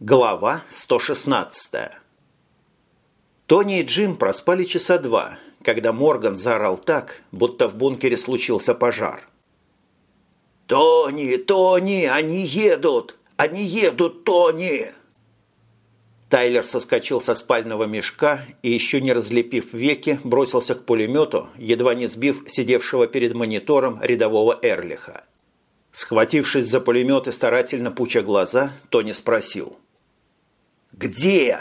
Глава 116 Тони и Джим проспали часа два, когда Морган заорал так, будто в бункере случился пожар. «Тони, Тони, они едут! Они едут, Тони!» Тайлер соскочил со спального мешка и, еще не разлепив веки, бросился к пулемету, едва не сбив сидевшего перед монитором рядового Эрлиха. Схватившись за пулемет и старательно пуча глаза, Тони спросил – «Где?»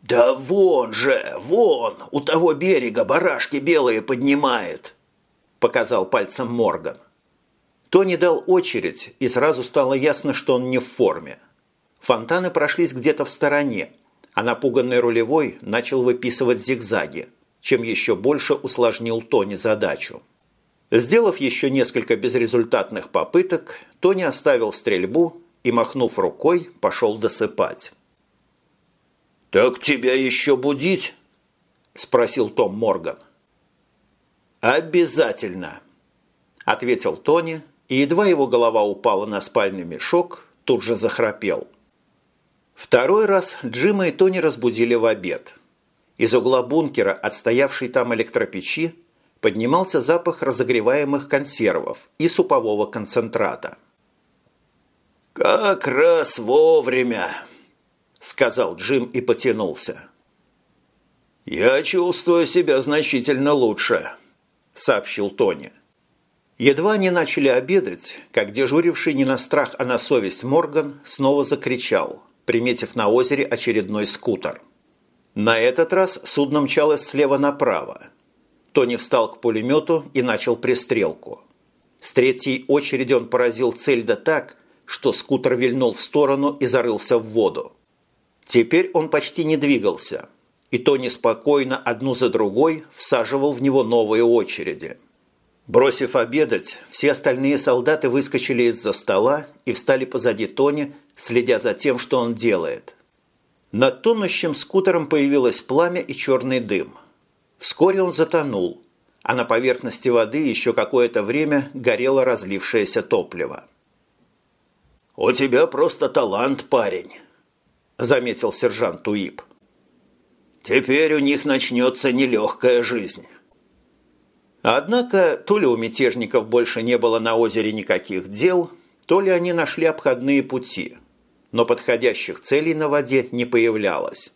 «Да вон же, вон, у того берега барашки белые поднимает», – показал пальцем Морган. Тони дал очередь, и сразу стало ясно, что он не в форме. Фонтаны прошлись где-то в стороне, а напуганный рулевой начал выписывать зигзаги, чем еще больше усложнил Тони задачу. Сделав еще несколько безрезультатных попыток, Тони оставил стрельбу и, махнув рукой, пошел досыпать. «Так тебя еще будить?» – спросил Том Морган. «Обязательно!» – ответил Тони, и едва его голова упала на спальный мешок, тут же захрапел. Второй раз Джима и Тони разбудили в обед. Из угла бункера, отстоявшей там электропечи, поднимался запах разогреваемых консервов и супового концентрата. «Как раз вовремя», – сказал Джим и потянулся. «Я чувствую себя значительно лучше», – сообщил Тони. Едва они начали обедать, как дежуривший не на страх, а на совесть Морган снова закричал, приметив на озере очередной скутер. На этот раз судно мчалось слева направо. Тони встал к пулемету и начал пристрелку. С третьей очереди он поразил цель да так, что скутер вильнул в сторону и зарылся в воду. Теперь он почти не двигался, и Тони спокойно одну за другой всаживал в него новые очереди. Бросив обедать, все остальные солдаты выскочили из-за стола и встали позади Тони, следя за тем, что он делает. Над тонущим скутером появилось пламя и черный дым. Вскоре он затонул, а на поверхности воды еще какое-то время горело разлившееся топливо. «У тебя просто талант, парень», – заметил сержант Уип. «Теперь у них начнется нелегкая жизнь». Однако то ли у мятежников больше не было на озере никаких дел, то ли они нашли обходные пути, но подходящих целей на воде не появлялось.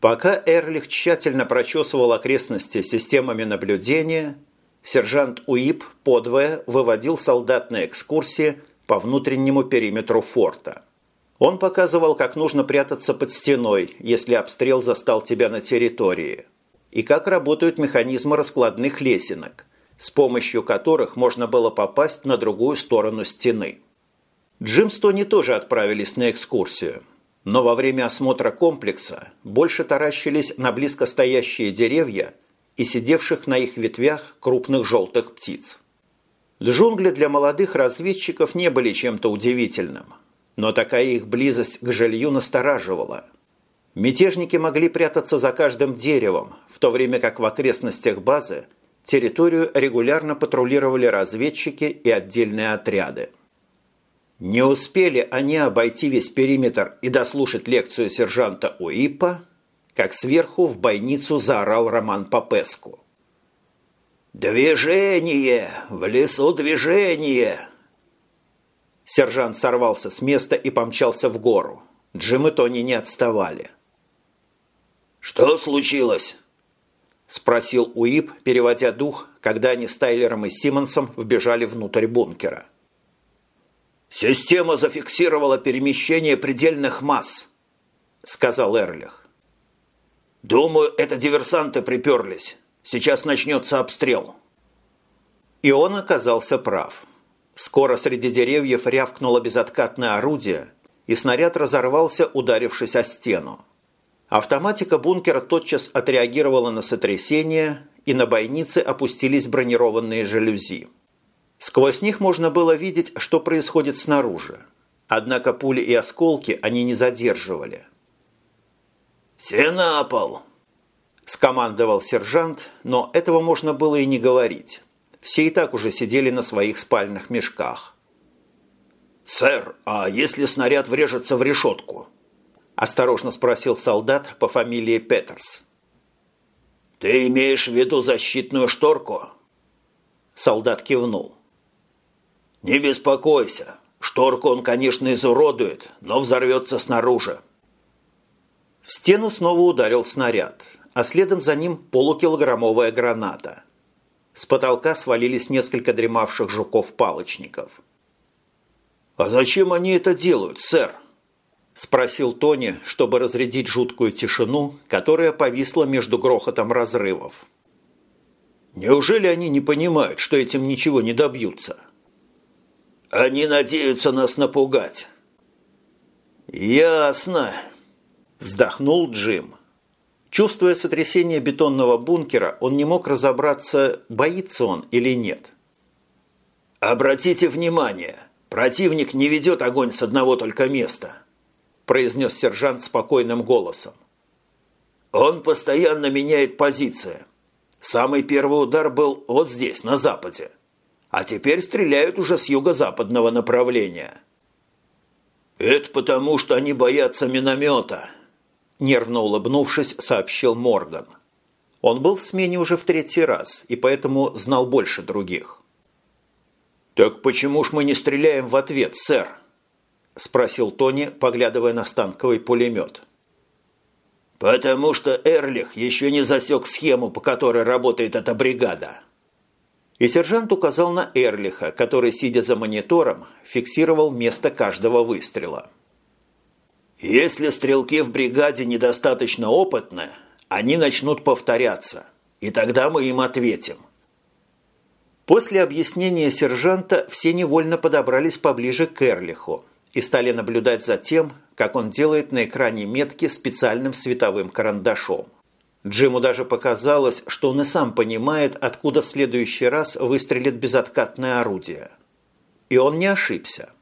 Пока Эрлих тщательно прочесывал окрестности системами наблюдения, сержант Уип подвое выводил солдат на экскурсии по внутреннему периметру форта. Он показывал, как нужно прятаться под стеной, если обстрел застал тебя на территории, и как работают механизмы раскладных лесенок, с помощью которых можно было попасть на другую сторону стены. Джим с Тони тоже отправились на экскурсию, но во время осмотра комплекса больше таращились на близко стоящие деревья и сидевших на их ветвях крупных желтых птиц. Джунгли для молодых разведчиков не были чем-то удивительным, но такая их близость к жилью настораживала. Мятежники могли прятаться за каждым деревом, в то время как в окрестностях базы территорию регулярно патрулировали разведчики и отдельные отряды. Не успели они обойти весь периметр и дослушать лекцию сержанта Уипа, как сверху в бойницу заорал Роман Попеску. «Движение! В лесу движение!» Сержант сорвался с места и помчался в гору. Джим и Тони не отставали. «Что случилось?» Спросил Уип, переводя дух, когда они с Тайлером и Симмонсом вбежали внутрь бункера. «Система зафиксировала перемещение предельных масс», — сказал Эрлих. «Думаю, это диверсанты приперлись. Сейчас начнется обстрел». И он оказался прав. Скоро среди деревьев рявкнуло безоткатное орудие, и снаряд разорвался, ударившись о стену. Автоматика бункера тотчас отреагировала на сотрясение, и на бойнице опустились бронированные жалюзи. Сквозь них можно было видеть, что происходит снаружи. Однако пули и осколки они не задерживали. «Все на пол!» Скомандовал сержант, но этого можно было и не говорить. Все и так уже сидели на своих спальных мешках. «Сэр, а если снаряд врежется в решетку?» – осторожно спросил солдат по фамилии Петерс. «Ты имеешь в виду защитную шторку?» Солдат кивнул. «Не беспокойся. Шторку он, конечно, изуродует, но взорвется снаружи». В стену снова ударил снаряд, а следом за ним полукилограммовая граната. С потолка свалились несколько дремавших жуков-палочников. «А зачем они это делают, сэр?» – спросил Тони, чтобы разрядить жуткую тишину, которая повисла между грохотом разрывов. «Неужели они не понимают, что этим ничего не добьются?» «Они надеются нас напугать». «Ясно», – вздохнул Джим. Чувствуя сотрясение бетонного бункера, он не мог разобраться, боится он или нет. «Обратите внимание, противник не ведет огонь с одного только места», произнес сержант спокойным голосом. «Он постоянно меняет позиции. Самый первый удар был вот здесь, на западе. А теперь стреляют уже с юго-западного направления». «Это потому, что они боятся миномета», Нервно улыбнувшись, сообщил Морган. Он был в смене уже в третий раз и поэтому знал больше других. «Так почему ж мы не стреляем в ответ, сэр?» – спросил Тони, поглядывая на станковый пулемет. «Потому что Эрлих еще не засек схему, по которой работает эта бригада». И сержант указал на Эрлиха, который, сидя за монитором, фиксировал место каждого выстрела. Если стрелки в бригаде недостаточно опытны, они начнут повторяться, и тогда мы им ответим. После объяснения сержанта все невольно подобрались поближе к Эрлиху и стали наблюдать за тем, как он делает на экране метки специальным световым карандашом. Джиму даже показалось, что он и сам понимает, откуда в следующий раз выстрелит безоткатное орудие. И он не ошибся.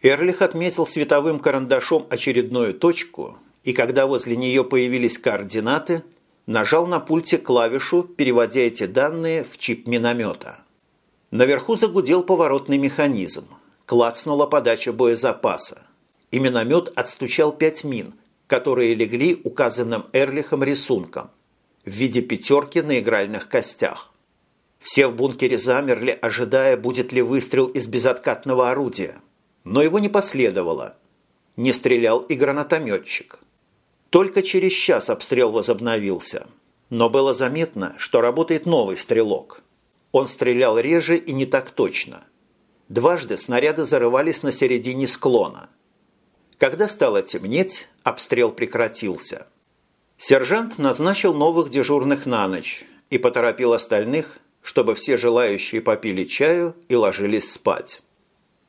Эрлих отметил световым карандашом очередную точку, и когда возле нее появились координаты, нажал на пульте клавишу, переводя эти данные в чип миномета. Наверху загудел поворотный механизм. Клацнула подача боезапаса. И миномет отстучал пять мин, которые легли указанным Эрлихом рисунком в виде пятерки на игральных костях. Все в бункере замерли, ожидая, будет ли выстрел из безоткатного орудия – но его не последовало. Не стрелял и гранатометчик. Только через час обстрел возобновился. Но было заметно, что работает новый стрелок. Он стрелял реже и не так точно. Дважды снаряды зарывались на середине склона. Когда стало темнеть, обстрел прекратился. Сержант назначил новых дежурных на ночь и поторопил остальных, чтобы все желающие попили чаю и ложились спать.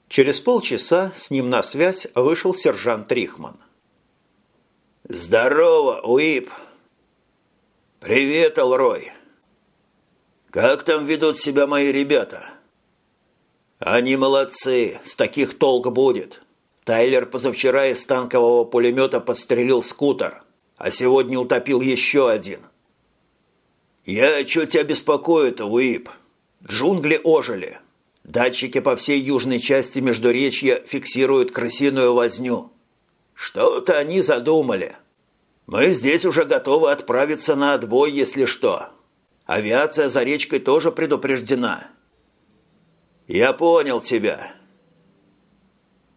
Через полчаса с ним на связь вышел сержант Рихман. «Здорово, Уип!» «Привет, Элрой!» «Как там ведут себя мои ребята?» «Они молодцы, с таких толк будет. Тайлер позавчера из танкового пулемета подстрелил скутер, а сегодня утопил еще один». «Я что тебя беспокоит, Уип? Джунгли ожили». Датчики по всей южной части Междуречья фиксируют крысиную возню. Что-то они задумали. Мы здесь уже готовы отправиться на отбой, если что. Авиация за речкой тоже предупреждена. Я понял тебя.